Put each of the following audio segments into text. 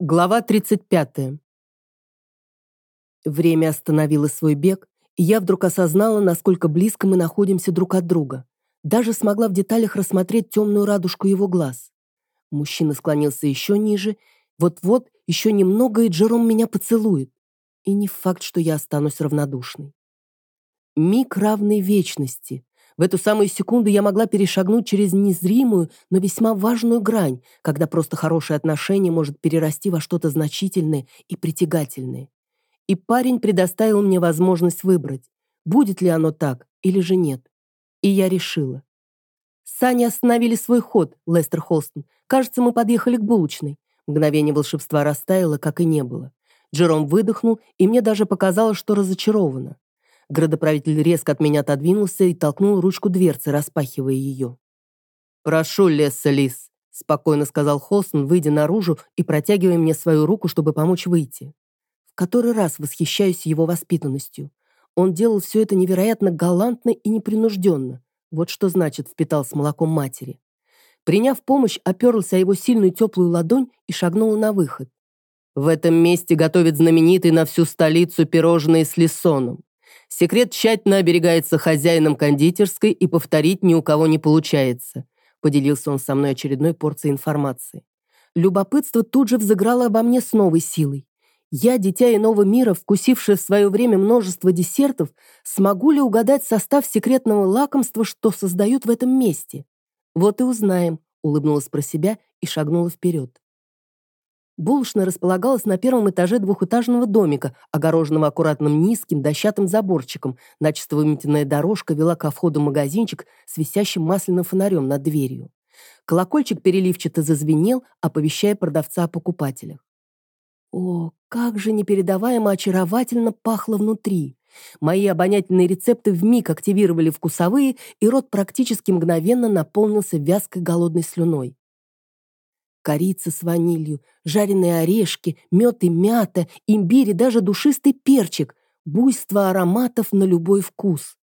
Глава 35. Время остановило свой бег, и я вдруг осознала, насколько близко мы находимся друг от друга. Даже смогла в деталях рассмотреть темную радужку его глаз. Мужчина склонился еще ниже. Вот-вот, еще немного, и Джером меня поцелует. И не факт, что я останусь равнодушной. Миг равной вечности. В эту самую секунду я могла перешагнуть через незримую, но весьма важную грань, когда просто хорошее отношение может перерасти во что-то значительное и притягательное. И парень предоставил мне возможность выбрать, будет ли оно так или же нет. И я решила. Сани остановили свой ход, Лестер Холстон. Кажется, мы подъехали к булочной. Мгновение волшебства растаяло, как и не было. Джером выдохнул, и мне даже показалось, что разочаровано. Градоправитель резко от меня отодвинулся и толкнул ручку дверцы, распахивая ее. «Прошу, Лесса Лис», — спокойно сказал Холстон, выйдя наружу и протягивая мне свою руку, чтобы помочь выйти. В который раз восхищаюсь его воспитанностью. Он делал все это невероятно галантно и непринужденно. Вот что значит впитал с молоком матери. Приняв помощь, оперлся о его сильную теплую ладонь и шагнула на выход. В этом месте готовят знаменитый на всю столицу пирожные с лисоном. Секрет тщательно оберегается хозяином кондитерской и повторить ни у кого не получается. Поделился он со мной очередной порцией информации. Любопытство тут же взыграло обо мне с новой силой. Я, дитя иного мира, вкусившая в свое время множество десертов, смогу ли угадать состав секретного лакомства, что создают в этом месте? Вот и узнаем, улыбнулась про себя и шагнула вперед. Булочная располагалась на первом этаже двухэтажного домика, огороженного аккуратным низким дощатым заборчиком. Начисто выметенная дорожка вела ко входу магазинчик с висящим масляным фонарем над дверью. Колокольчик переливчато зазвенел, оповещая продавца о покупателях. О, как же непередаваемо очаровательно пахло внутри! Мои обонятельные рецепты вмиг активировали вкусовые, и рот практически мгновенно наполнился вязкой голодной слюной корица с ванилью, жареные орешки, мед и мята, имбирь и даже душистый перчик, буйство ароматов на любой вкус.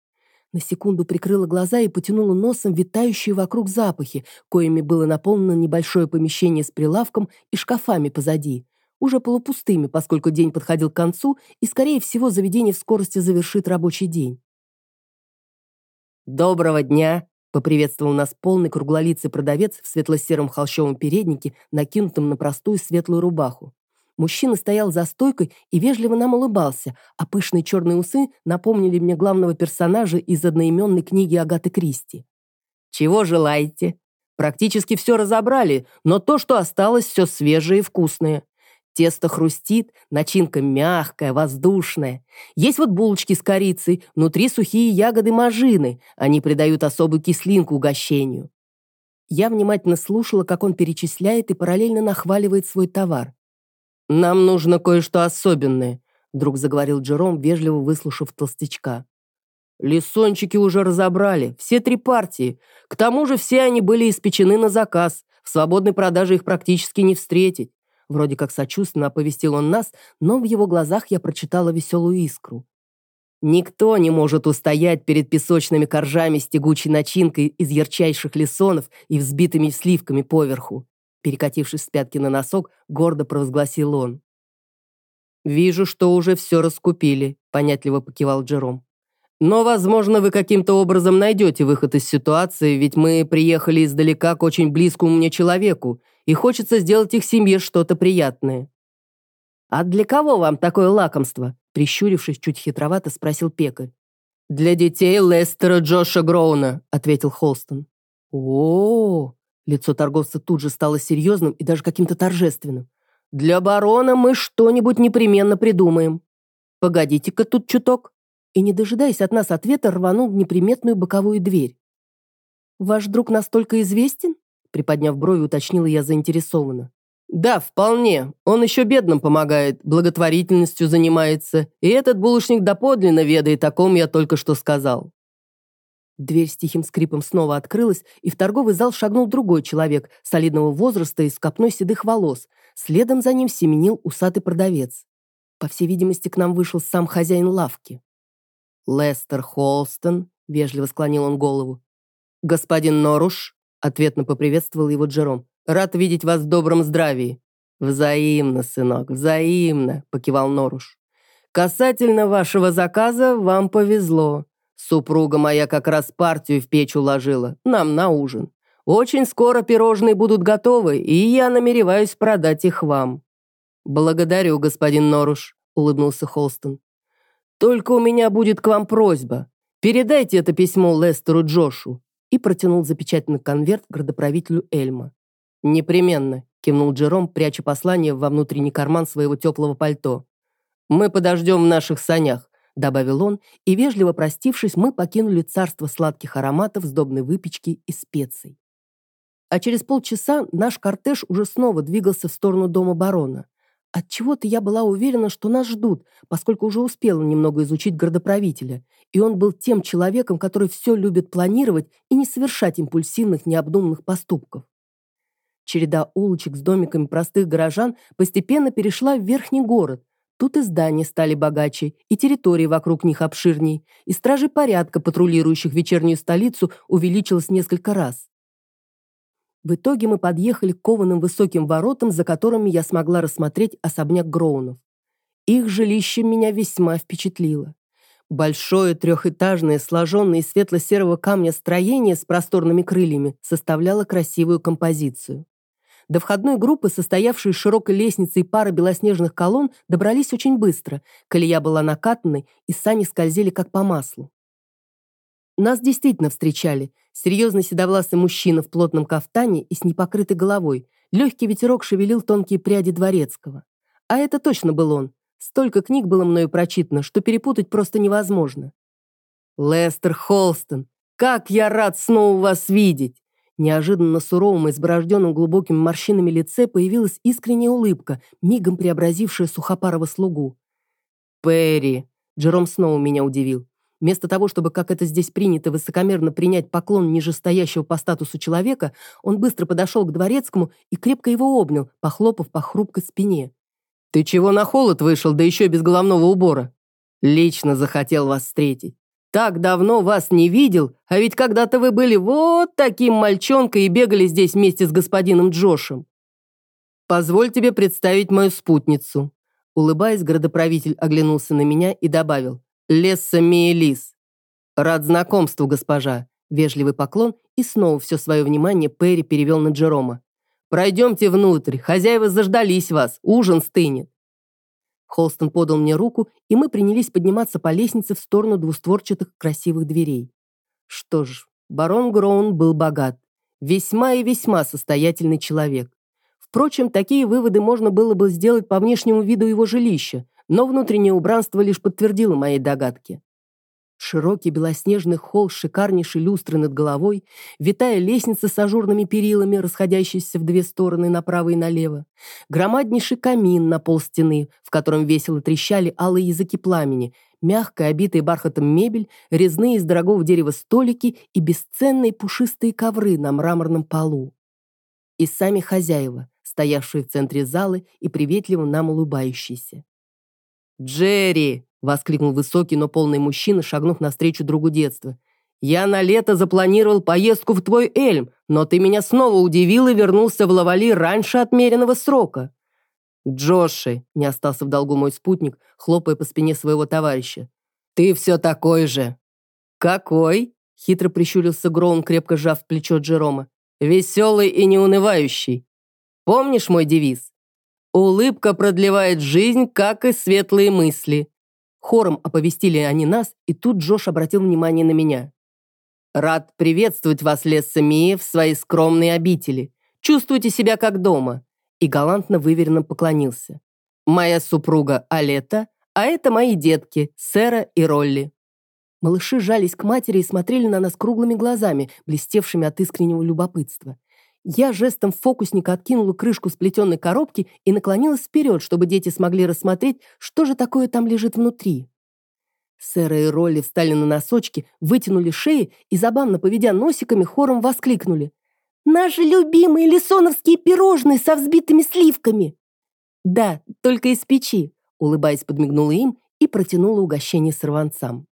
На секунду прикрыла глаза и потянула носом витающие вокруг запахи, коими было наполнено небольшое помещение с прилавком и шкафами позади, уже полупустыми, поскольку день подходил к концу, и, скорее всего, заведение в скорости завершит рабочий день. «Доброго дня!» Поприветствовал нас полный круглолицый продавец в светло-сером холщовом переднике, накинутом на простую светлую рубаху. Мужчина стоял за стойкой и вежливо нам улыбался, а пышные черные усы напомнили мне главного персонажа из одноименной книги Агаты Кристи. «Чего желаете?» Практически все разобрали, но то, что осталось, все свежее и вкусное. Тесто хрустит, начинка мягкая, воздушная. Есть вот булочки с корицей, внутри сухие ягоды мажины. Они придают особую кислинку угощению. Я внимательно слушала, как он перечисляет и параллельно нахваливает свой товар. «Нам нужно кое-что особенное», — вдруг заговорил Джером, вежливо выслушав толстячка. «Лисончики уже разобрали, все три партии. К тому же все они были испечены на заказ. В свободной продаже их практически не встретить. Вроде как сочувственно оповестил он нас, но в его глазах я прочитала веселую искру. Никто не может устоять перед песочными коржами с тягучей начинкой из ярчайших лесонов и взбитыми сливками поверху. Перекатившись с пятки на носок, гордо провозгласил он. «Вижу, что уже все раскупили», — понятливо покивал Джером. «Но, возможно, вы каким-то образом найдете выход из ситуации, ведь мы приехали издалека к очень близкому мне человеку, и хочется сделать их семье что-то приятное». «А для кого вам такое лакомство?» Прищурившись, чуть хитровато спросил пекарь. «Для детей Лестера Джоша Гроуна», — ответил Холстон. о, Лицо торговца тут же стало серьезным и даже каким-то торжественным. «Для барона мы что-нибудь непременно придумаем. Погодите-ка тут чуток». И, не дожидаясь от нас ответа, рванул в неприметную боковую дверь. «Ваш друг настолько известен?» Приподняв брови, уточнила я заинтересованно. «Да, вполне. Он еще бедным помогает, благотворительностью занимается. И этот булочник доподлинно ведает, о ком я только что сказал». Дверь с тихим скрипом снова открылась, и в торговый зал шагнул другой человек, солидного возраста и с копной седых волос. Следом за ним семенил усатый продавец. По всей видимости, к нам вышел сам хозяин лавки. «Лестер Холстон», — вежливо склонил он голову. «Господин Норуш», Ответно поприветствовал его Джером. «Рад видеть вас в добром здравии». «Взаимно, сынок, взаимно», — покивал Норуш. «Касательно вашего заказа, вам повезло. Супруга моя как раз партию в печь уложила, нам на ужин. Очень скоро пирожные будут готовы, и я намереваюсь продать их вам». «Благодарю, господин Норуш», — улыбнулся Холстон. «Только у меня будет к вам просьба. Передайте это письмо Лестеру Джошу». И протянул запечатанный конверт градоправителю Эльма. «Непременно», — кивнул Джером, пряча послание во внутренний карман своего теплого пальто. «Мы подождем в наших санях», — добавил он, и, вежливо простившись, мы покинули царство сладких ароматов, сдобной выпечки и специй. А через полчаса наш кортеж уже снова двигался в сторону дома барона. Отчего-то я была уверена, что нас ждут, поскольку уже успела немного изучить городоправителя, и он был тем человеком, который все любит планировать и не совершать импульсивных, необдуманных поступков. Череда улочек с домиками простых горожан постепенно перешла в верхний город. Тут и здания стали богаче, и территории вокруг них обширней, и стражи порядка, патрулирующих вечернюю столицу, увеличилось несколько раз. В итоге мы подъехали к кованым высоким воротам, за которыми я смогла рассмотреть особняк Гроунов. Их жилище меня весьма впечатлило. Большое трехэтажное, сложенное из светло-серого камня строение с просторными крыльями составляло красивую композицию. До входной группы, состоявшей из широкой лестницы и пары белоснежных колонн, добрались очень быстро. Колея была накатанной, и сани скользили как по маслу. Нас действительно встречали. Серьезный седовласый мужчина в плотном кафтане и с непокрытой головой. Легкий ветерок шевелил тонкие пряди дворецкого. А это точно был он. Столько книг было мною прочитано, что перепутать просто невозможно. «Лестер Холстон, как я рад снова вас видеть!» Неожиданно на суровом, изборожденном глубокими морщинами лице появилась искренняя улыбка, мигом преобразившая сухопарого слугу. «Перри!» Джером снова меня удивил. Вместо того, чтобы, как это здесь принято, высокомерно принять поклон нижестоящего по статусу человека, он быстро подошел к дворецкому и крепко его обнял, похлопав по хрупкой спине. «Ты чего на холод вышел, да еще без головного убора?» «Лично захотел вас встретить. Так давно вас не видел, а ведь когда-то вы были вот таким мальчонкой и бегали здесь вместе с господином Джошем. Позволь тебе представить мою спутницу». Улыбаясь, городоправитель оглянулся на меня и добавил. «Лесса Миелис». «Рад знакомству, госпожа». Вежливый поклон, и снова все свое внимание Перри перевел на Джерома. «Пройдемте внутрь, хозяева заждались вас, ужин стынет». Холстон подал мне руку, и мы принялись подниматься по лестнице в сторону двустворчатых красивых дверей. Что ж, барон Гроун был богат. Весьма и весьма состоятельный человек. Впрочем, такие выводы можно было бы сделать по внешнему виду его жилища, но внутреннее убранство лишь подтвердило мои догадки. Широкий белоснежный холл шикарнейшей люстрой над головой, витая лестница с ажурными перилами, расходящиеся в две стороны направо и налево, громаднейший камин на пол стены, в котором весело трещали алые языки пламени, мягкая, обитая бархатом мебель, резные из дорогого дерева столики и бесценные пушистые ковры на мраморном полу. И сами хозяева, стоявшие в центре залы и приветливо нам улыбающиеся. «Джерри!» Воскликнул высокий, но полный мужчина, шагнув навстречу другу детства. «Я на лето запланировал поездку в твой Эльм, но ты меня снова удивил и вернулся в Лавали раньше отмеренного срока». «Джоши», — не остался в долгу мой спутник, хлопая по спине своего товарища. «Ты все такой же». «Какой?» — хитро прищурился Гроун, крепко сжав плечо Джерома. «Веселый и неунывающий. Помнишь мой девиз? Улыбка продлевает жизнь, как и светлые мысли. Хором оповестили они нас, и тут Джош обратил внимание на меня. «Рад приветствовать вас, Лесса Мия, в своей скромной обители. Чувствуйте себя как дома». И галантно выверенно поклонился. «Моя супруга Алета, а это мои детки, Сера и Ролли». Малыши жались к матери и смотрели на нас круглыми глазами, блестевшими от искреннего любопытства. Я жестом фокусника откинула крышку сплетенной коробки и наклонилась вперед, чтобы дети смогли рассмотреть, что же такое там лежит внутри. Сэра и Ролли встали на носочки, вытянули шеи и, забавно поведя носиками, хором воскликнули. «Наши любимые лисоновские пирожные со взбитыми сливками!» «Да, только из печи», — улыбаясь, подмигнула им и протянула угощение сорванцам.